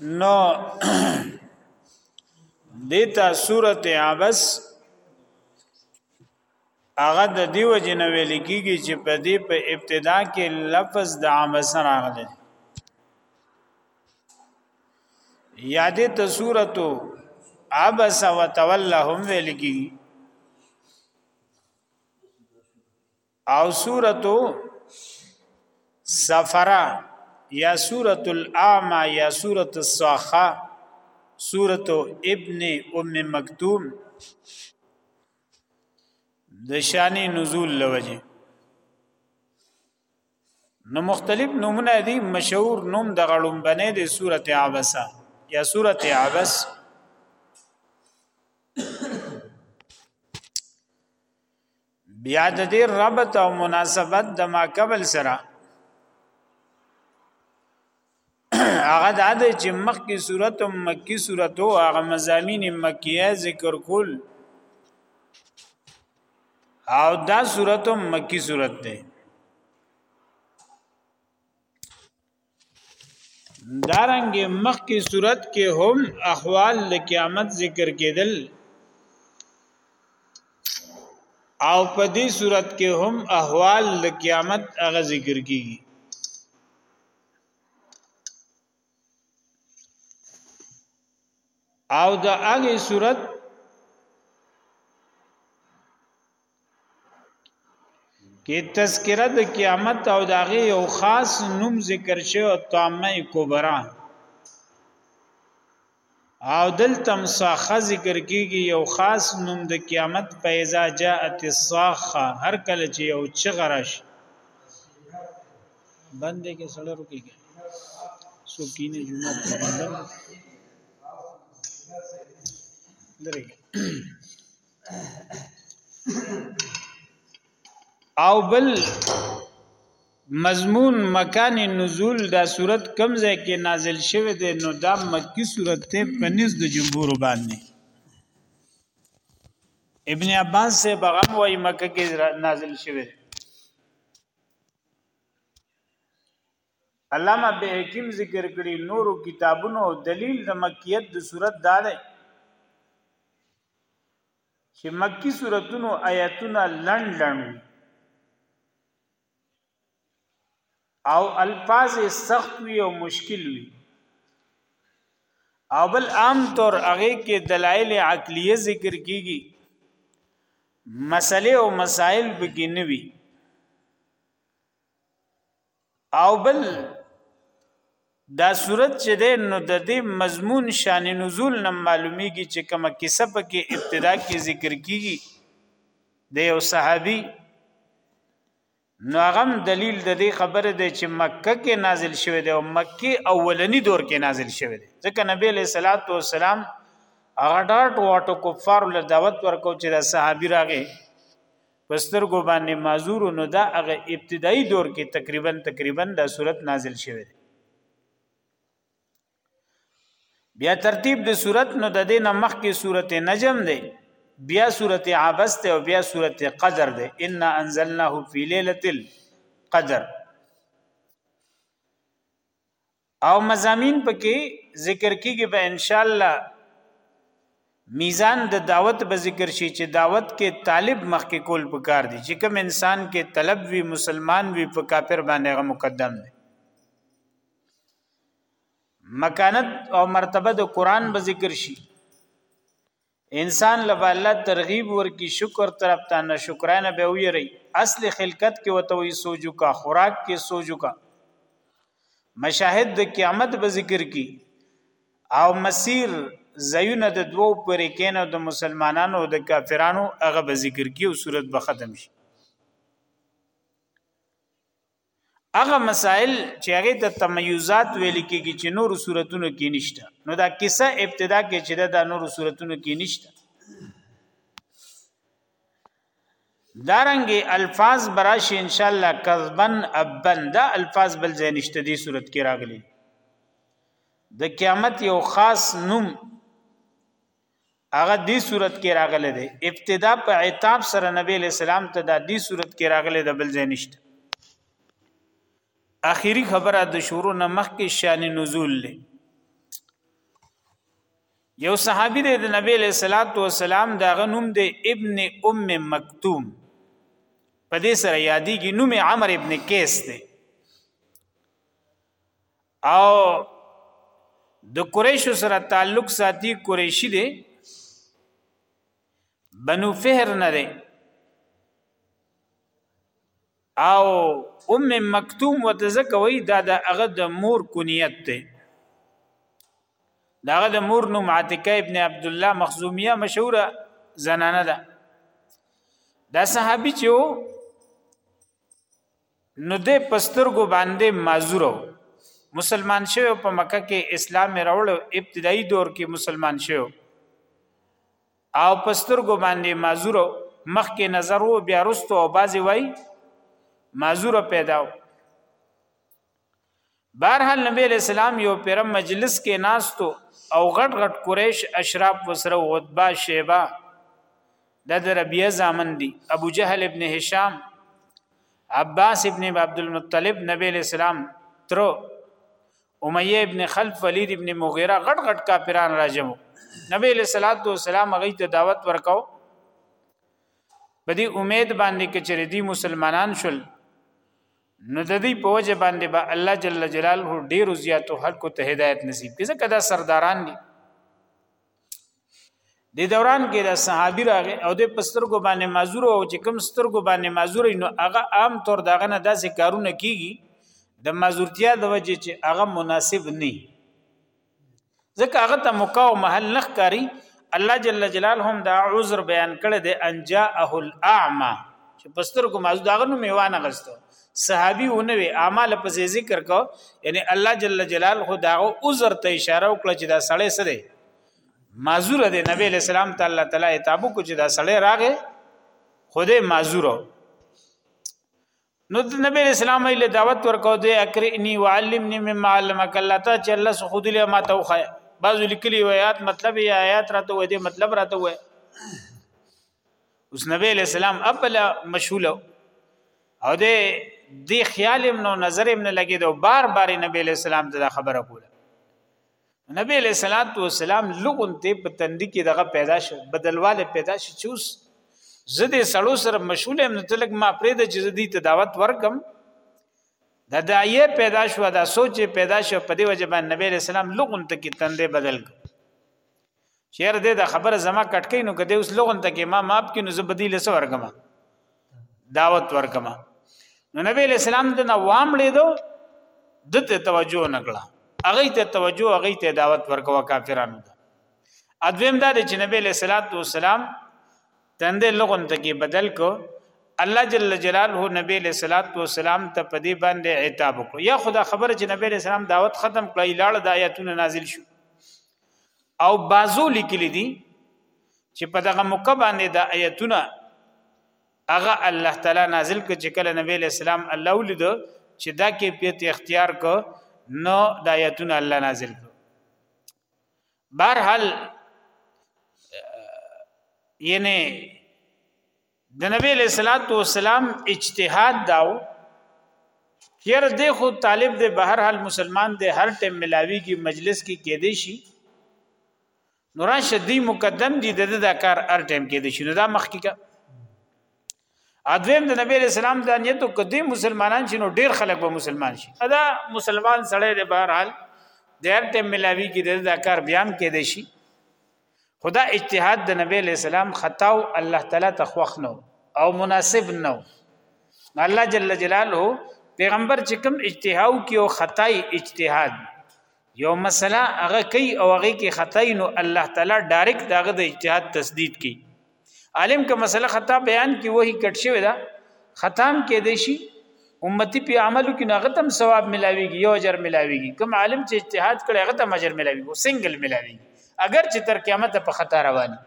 نو دیتا صورت عبس هغه د دیو جن ویل کیږي چې په دې په ابتدا کې لفظ د عبس راغلی یادې ته سورته عبس وتولى هم ویل کی او سورته سفرا یا سورۃ الاعمى یا سورۃ الصاخه سورۃ ابن ام مکتوم د شان نزول لوجه نو مختلف نومونه دي مشهور نوم د غړوم بنه د سورته عبسه یا سورته عبس بیا د دې ربط او مناسبت د ما قبل سره هغه د عادت چې مخکې صورت او مکی صورت او هغه مزامین مکیه ذکر کول او دا صورت او مکی صورت ده دارنګ مخکې صورت کې هم احوال د قیامت ذکر کېدل او په دې صورت کې هم احوال د قیامت هغه ذکر کیږي او د هغه صورت کې تذکرہ د قیامت او د هغه یو خاص نوم ذکر شوی او طامه کبرا او دلتم صاخه ذکر کیږي یو خاص نوم د قیامت پیدا جاءت الصاخه هر کله چې یو چغرش بندې کې سره رکیږي سو کینه جمعه لري او بل مضمون مکان نزول دا صورت کم ځای کې نازل شوه دی نو دا مکی صورت ته په نزد جمهور باندې ابن عباس سے بغم وای مکه کې نازل شوه دی علامه به حکیم ذکر کړی نورو کتابونو دلیل د مکیت د صورت دا دی چې مکی صورتونو آیاتونه لړن لړن او الفاظ سخت وي او مشکل وي او بل عام طور هغه کې دلایل عقلیه ذکر کیږي مسلې او مسائل بګی نوي او بل دا صورت چې ده نو د دې مضمون شان نزول نه معلومیږي چې کومه کیسه په کې ابتدا کې ذکر کیږي د یو صحابي نو هغه دلیل د دې خبره ده چې مکه کې نازل شوی دی او مکه اولنی دور کې نازل شوی دی ځکه نبی له صلوات و سلام هغه ډاټ واټو کفار له دعوت ورکو چې د صحابي راغې پسترګو باندې معذور نو دا هغه ابتدایي دور کې تقریبا تقریبا دا صورت نازل شوه بیا ترتیب د صورت نو د دې نمخ کې صورت نجم دی بیا صورت عبس ته او بیا صورت قدر دی ان انزلناه فی ليله القدر او مزامین پکې ذکر کیږي به ان شاء الله میزان د دعوت به ذکر شي چې دعوت کې طالب مخ کې کول پکار دي چې کوم انسان کې طلب وی مسلمان وی په کافر باندې غو مقدم دي مکانت او مرتبه د قران به ذکر شي انسان له الله ترغیب ورکی شکر طرف ته نه شکرانه به ویری اصل خلقت کې وته وی سوجو کا خوراک کې سوجو کا مشاهد د قیامت به ذکر کی او مسیر زیونه د دوو پرې کینو د مسلمانانو او د کافرانو هغه به ذکر کی او صورت به ختم شي هغه مسائل چې هغه ته تميزات ویل کېږي چې نور صورتونو کې نشته نو دا قصه ابتدا کې چې دا نور صورتونو کې نشته دارنګ الفاظ براش ان شاء الله کذبن ابن دا الفاظ بل ځای نشته دي صورت کې راغلي د قیامت یو خاص نوم هغه دې صورت کې راغله ده ابتدا په عتاب سره نبی له سلام ته د دې صورت کې راغله ده بل ځای نشته اخیری خبره د شروع نه مخکې شان نزول له یو صحابي د نبی له صلوات و سلام دا غنوم د ابن ام مکتوم په دې سره یادېږي نوم عمر ابن کیس دی او د قریش سره تعلق ساتي قریشی دی بنو فهر نه دی او ام مکتوم وتزکوي دا د هغه د مور کنیت دی داغه د مور نوم عتیقه ابن عبد الله مخزومیه مشهوره زنانه ده دا صحابي چې نو د پسترګو باندې معذور مسلمان شوی په مکه کې اسلام راوړ ابتدایي دور کې مسلمان شوی او پسترګو باندې معذور مخ کې نظر وو بیا رستو او بازي وای معذور پیدا بهرحال نبی علیہ السلام یو پیر مجلس کې ناستو او غټ غټ قریش اشراف وسره عتبہ شیبه د د ربیعه زامن دي ابو جهل ابن هشام عباس ابن عبد المطلب نبی علیہ السلام تر امیه ابن خلف ولید ابن مغیره غټ غټ کافران راجمو نبی علیہ الصلوۃ والسلام هغه ته دعوت ورکاو بدی امید باندې کچری دی مسلمانان شول نو د دې په وجه باندې به با الله جل جلاله ډیر زیاتو خلکو ته هدایت نصیب کړي ځکه دا سرداران دي د دوران کې د صحابي راغې او د پسترګو باندې مازور او چې کم سترګو باندې مازور نو هغه عام طور دغه نه داسې کارونه کیږي د مازورتیا د وجه چې هغه مناسب نه ځکه هغه ته موقع او محل نه ښکاری الله جل جلاله هم دا عذر بیان کړی دی ان جاءه الاعمى چې پستر کو مازو داغه نو میوانه غستو صحابي ونوي اعمال په ذکر کو یعنی الله جل جلاله دا عذر ته اشاره وکړه چې دا سړی سره معذور دی نبی علیہ السلام تعالی تعالی تابو کو چې دا سړی راغې خوده معذور نو د نبی اسلام له دعوت ورکو دی اکرنی وعلمنی مما علمک الله تا چې الله سو خود له ما توخه بعض لیکلی آیات مطلب یا آیات راته وې دې مطلب راته وې اوس نبی اسلام ابل مشغول او دې دې خیال نو نظر ابن لګید او بار بار نبی اسلام ته خبره کوله نبی علیہ الصلات والسلام لګون ته په تندې کې دغه پیدا شو بدلواله پیدا شي چوس زده سړو سره مشغول هم تلک ما پرې د جزدي ته دعوت ورکم د دایې پیدا شو دا سوچ پیدا شو په دې وجه باندې نبی علیہ السلام لګون ته کې تندې بدل چیر دې د خبره زما کټکې نو کده اوس لغون ته کې ما ماپ کې نو زبدی لس ورګما دعوت ورګما نو نبی اسلام د نوام لیدو دته توجه نکړه هغه ته توجه هغه ته دعوت ورکوا کافرانو ته ادویم دا چې نبی له صلوات و سلام تند لغون ته کې بدل کو الله جل جلاله نبی له صلوات و سلام ته پدی باندې عتاب کو یا خدا خبر چې نبی له سلام دعوت ختم کړی لاړ د آیاتونه نازل شو او بازو لیکلی دي چې په دغه موقع باندې د آیتونه هغه الله تعالی نازل کړ چې کله نبی له سلام الله ولید چې دا کیفیت اختیار کو نو د آیتونه الله نازل کړ بهرحال یعنی د نبی علیہ الصلوۃ والسلام اجتهاد داو چیر د خو طالب د بهر حال مسلمان د هر ټیم ملاوی کی مجلس کی کې دی شي نور شدی مقدم دي د دا کار هر ټیم کې دی شي نو دا مخکې کا ادویم د نبی علیہ السلام د نیت کدی مسلمانان شي نو ډیر خلک به مسلمان شي ادا مسلمان سړی د بهر حال د هر ټیم ملاوی کی د دا کار بیان کې دی شي خدا اجتهاد د نبی علیہ السلام خطا او الله تعالی ته خوښ نو او مناسب نو الله جل جلاله پیغمبر چې کوم اجتهاد کیو خطای اجتهاد یو مسله هغه کوي او هغه کې خطای نو الله تعالی ډایرکټ داغه د اجتهاد تسدید کوي عالم که مسله خطا بیان کی وਹੀ کټ شوی دا ختم کې دی شي امتی په عملو کې نه غتم ثواب ملاويږي یو اجر ملاويږي کوم عالم چې اجتهاد کړي هغه تم اجر ملاويږي سنگل ملاويږي اگر چې تر قیامت په خطا رواني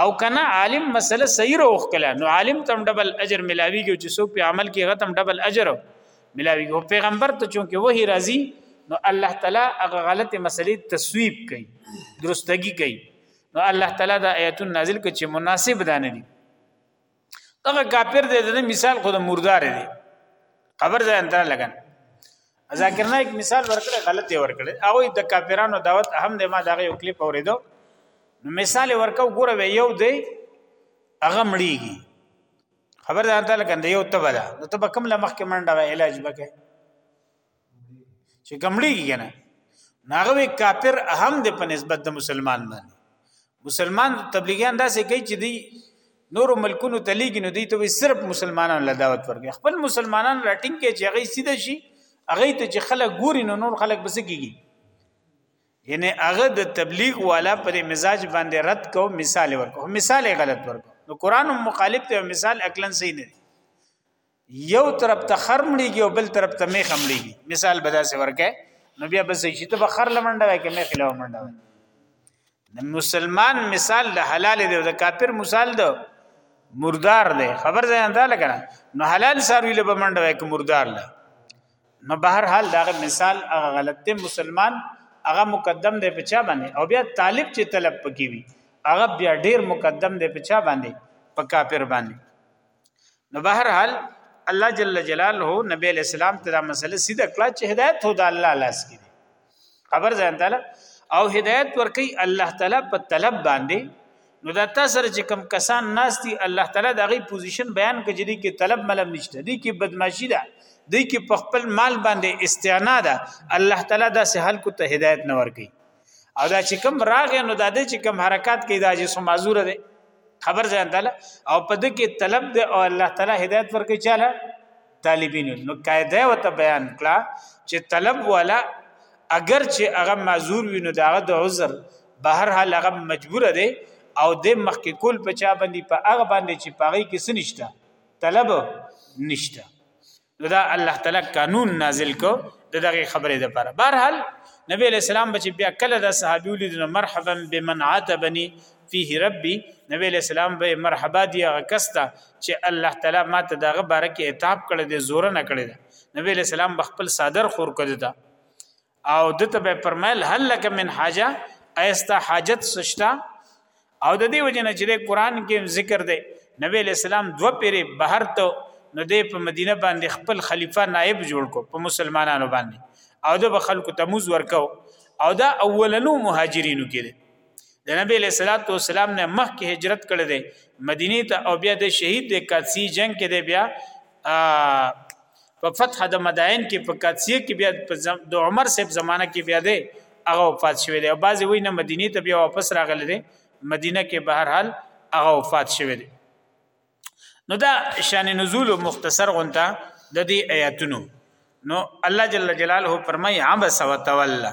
او کنه عالم مسله صحیح روخ کله نو عالم تم ډبل اجر ملاويږي چې څوک په عمل کې غتم ډبل اجر ملاويږي او پیغمبر ته چونکه وਹੀ راضي نو الله تعالی هغه غلطه مسلې تصویب کوي درستګي کوي نو الله تعالی دا آیتون نازل کړي چې مناسب دانه دي دغه کافر دی د مثال خود مردار دی قبر ځای انتر لګن ذاکر نایک مثال ورکړي غلط یې ورکړي هغه د کافرانو دعوت اهم دی ما دغه یو کلیپ اوریدو نو مثال ورکاو ګوره یو دی هغه مړیږي خبر ده انتر لګن دی یو تبه ده نو تبه کوم لمخ کې منډه علاج بکه چې کمړيږي کنه ناغه کافر اهم دی په نسبت د مسلمان باندې مسلمان تبلیغیان داسې کوي چې دی نور ملکونو تلیګ نو دی ته صرف مسلمانانو له دعوت ورګي خپل مسلمانان راټینګ کې چې هغه سیده شي هغه ته چې خلک ګوري نو نور خلک بس کیږي یعنی هغه د تبلیغ والا پر مزاج باندې رد کو مثال ورکو مثال غلط ورکو نو قران مخالف ته مثال عقلا صحیح نه یو طرف ته خر مړیږي او بل طرف ته میخه مړیږي مثال به داسې ورکه نو بیا بس شي ته به خر لمنډه وای کې میخه لو منډه وای د مسلمان مثال د حلال دی او د کافر مثال د مردار دی خبر ځای انده لګنه نو حلال ساروی له بمنډه وای کې مردار له نو بهر حال دا مثال هغه غلط دی مسلمان هغه مقدم دی په چا باندې او بیا طالب چې طلب پکې وي هغه بیا ډیر مقدم دی په چا باندې په کافر باندې نو بهر حال الله جل جلاله نبی علیہ السلام ته دا مسله سیده کړه چې هدایت هو د الله لاس کې دی خبر ځان تعالی او هدایت ورکی الله تعالی په طلب باندې نو دا تاسو سره چې کم کسان ناشتي الله تعالی دا غي پوزیشن بیان کړي کې طلب ملم نشته دي کې بدمعشي ده دي کې په خپل مال باندې استعنا ده الله تعالی دا سه حل کو ته هدایت نه ورکي او دا چې کوم راغې نو دا چې کوم حرکت کوي دا چې سو معذور دی خبر ځان تعالی او په دې کې طلب دی او الله تعالی هدایت ورکړي چاله طالبین نو قاعده او ته بیان کړه چې طلب والا اگر چې هغه معذور وي نو دا د عذر بهر حال هغه مجبور دی او د مخکې کول په چا باندې په هغه باندې چې پاغي کې سنشته طلب نشته نو دا الله تعالی قانون نازل کو د دغه خبره ده پر بهرحال نبی علیہ السلام بچ بیا کله د صحابي ولید مرحبا بمن عاتبني فيه ربي نبی علیہ السلام به مرحبا دی هغه کستا چې الله تعالی ما ته دغه بارکه اتاب کړی دی زور نه کړی دی نبی علیہ السلام بخپل صادر خور کړی دا او دته به فرمایل هل لك من حاجه ایستا حاجت سشتا او د دې وجنه چې د قران کې ذکر دی نبی اسلام دو پیری بهر ته نو د په مدینه باندې خپل خلیفہ نائب جوړ کو په مسلمانانو باندې او د خلکو تموز ورکاو او دا اولنو مهاجرینو کې دی د نبی له صلوات و سلام نه مخکې هجرت کړی دی مدینه ته او بیا د شهید د قادسی جنگ کې دی بیا په فتح د مدائن کې په قادسیه کې بیا په د عمر صاحب زمانہ کې بیا دی هغه وفات شوی دی او بعضی وی نه مدینه ته بیا واپس راغلی دی مدینه کې به هر حال هغه وفات شوی دی نو دا شان نزول مختصر غونتا د دې آیاتونو نو الله جل جلاله فرمای عبس وتولى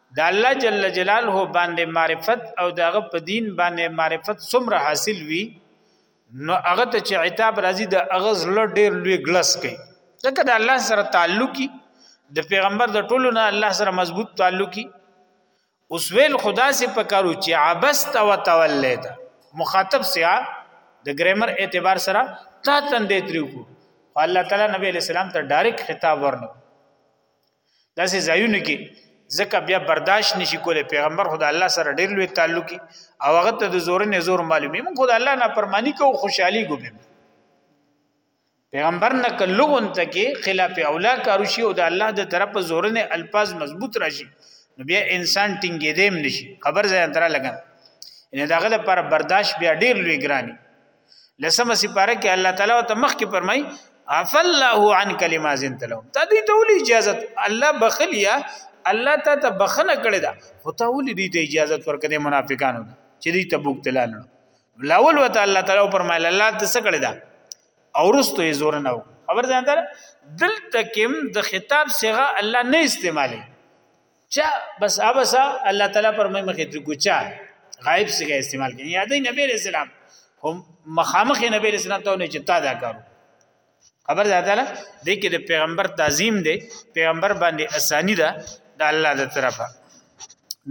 د الله جل جلاله باندې معرفت او دغه په دین باندې معرفت څومره حاصل وي نو هغه ته چې عتاب راځي د اغز لړ ډیر لوی ګلس کوي ځکه د الله سره تعلقي د پیغمبر د ټولو نه الله سره مضبوط تعلقي اوس ویل خدا سي پکارو چې عبست او تولید مخاطب سیا د ګرامر اعتبار سره تا تندې تریو کو الله تعالی نبی علیہ السلام ته ډایرک خطاب ورنو داسې ځایونه کې ځکه بیا برداشت نشي کولای پیغمبر خدا الله سره ډیر لوی تعلق او هغه ته د زور نه زور معلومي موږ خدا الله نه پرمانی کو خوشحالي ګوبم پیغمبر نه کلوون ته کې خلاف اولا کارو شي او د الله د طرف زور نه الفاظ مضبوط راشي نو بیا انسان ټینګې دیم نشي خبر ځای انترا لګا ان داغه لپاره برداشت بیا ډیر لوی ګرانی لسمه سپاره کې الله تعالی او تمخ کې فرمای عف الله عن کلمه زنت لهم ته دې ته ولې اجازه الله بخلیا الله ته ته بخنه کړی دا خو ته ولې دې ته اجازه ورکړې منافقانو چې دې ته بوکتلان لاول وته الله تعالی فرمایله الله ته څه کړی دا اورستو یې زور نه خبر ځان ته دلته کوم د خطاب صيغه الله نه استعمالي چا بس ابسا الله تعالی فرمای مخې ته ګچا غائب څخه استعمال کړي یادې نبی رسول الله هم مخامخ نبی رسول الله ته نه چې تا دا کارو خبر ده تعالی د کې د پیغمبر تعظیم دی پیغمبر باندې اسانی ده د الله د طرفه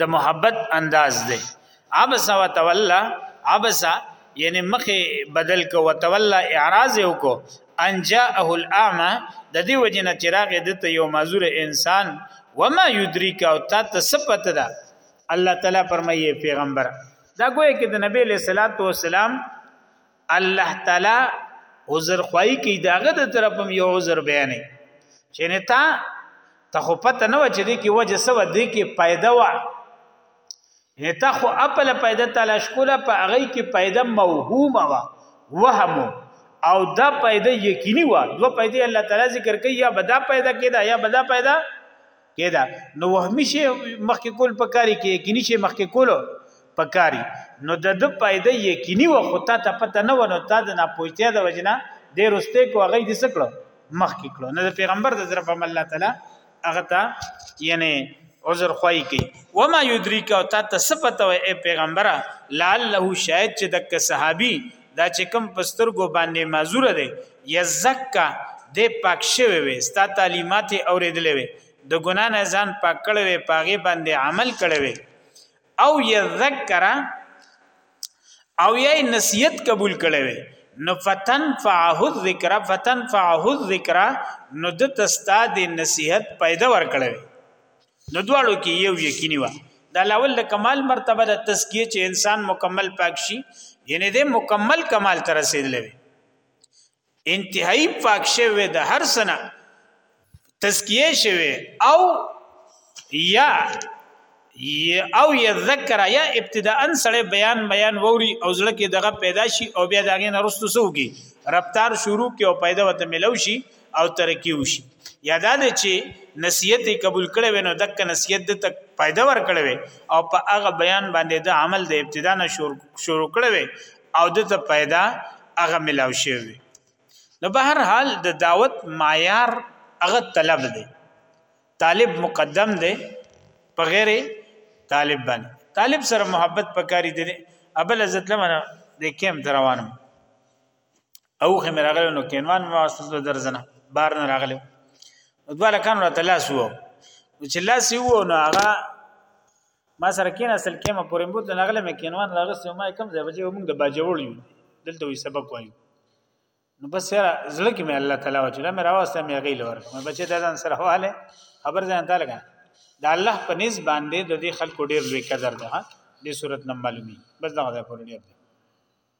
د محبت انداز دی عبس وتولى عبس یعنی مخه بدل کو وتولى اعراض وکو ان جاءه الاعمى د دې وجنه چراغ دته یو معذور انسان وما یدریک او تا ته صفت ده الله تعالی فرمایي پیغمبر دا ګویا کې د نبی له صلوات و سلام الله تعالی عذر خوای کی داغه د طرفم یو عذر بیانې چې نه تا ته خو پته نه و چې د کی وجه سو د کی پیدا و نه تا خو خپل پیدا تلاش کوله په هغه کی پیدا موهومه و وهم او دا پیدا یقیني و دو پیدا الله تعالی ذکر کوي یا بدا پیدا کیدا یا بدا پیدا کېدا نو وهمي شي مخکې کول پکاري کې یقیني شي مخکې کول پکاري نو د د پایده یقیني و خو تا ته پته نه ونه تا د ناپوهتیا د وجنه د رسته کو هغه دې سکړو مخکې کړو نو د پیغمبر د طرف هم الله تعالی هغه ته یعنی عذر خوای کی وما یدریک او تا ته صفته و ای پیغمبره لعله شاید چې د صحابي دا چې کوم پسترګو باندې معذور دی یزکا د پاک شوی وي ستا تعلیمات اوریدلې وي د ګنا نه ځان پاک کړی وي پاغي باندې عمل کړی وي او یذکر او یې نصیحت قبول کړی وي نو فتن فعه الذکر فتن فعه الذکر نو د تستا د نصیحت پیدا ور کړی وي نو دواړو کې یو یقیني و دا لاول د کمال مرتبه د تزکیه چې انسان مکمل پاک شي یعنی د مکمل کمال تر رسیدلې انتهایی پاک شوی د هر سنه تزکیه شوی او یا او یذکر یا ابتداء سره بیان بیان ووري او زړه کې دغه پیدا شي او بیا دغه نرستو سوږي رفتار شروع کې او پیدا وته ملو شي او ترقی وشي یادا د چې نصیحت قبول کړي ونه دک نصیحت د تک پیدا ور کړي او په هغه بیان باندې د عمل د ابتدا نه شروع کړي او د ته پیدا هغه ملاو شي نو به هر حال د دعوت معیار هغه طلب دی طالب مقدم دی په غیر طالب باندې طالب سره محبت پکاري دی ابل عزت لمنه د کیم روانم او خې مې راغلی نو کینوان مې واستو د درزنه بار نه راغلی نو دواله کان راته لاس وو نو چې لاس یې وو نو هغه ما سره کین اصل کې ما پورې مبوت نه غلم کینوان راغسته ما کم ځای بچي موږ د باجوړ یو دلته وي سبق وایو نو بس یاره زړه کې مې الله تعالی وجل مې راوسته مې غیل ور مې بچي د ځان سره حواله خبر ځان تعالی کا د الله په نس باندې د دې خلکو ډیر لوی قدر ده دې صورت نه معلومي بس دا غوډه پورې ډیر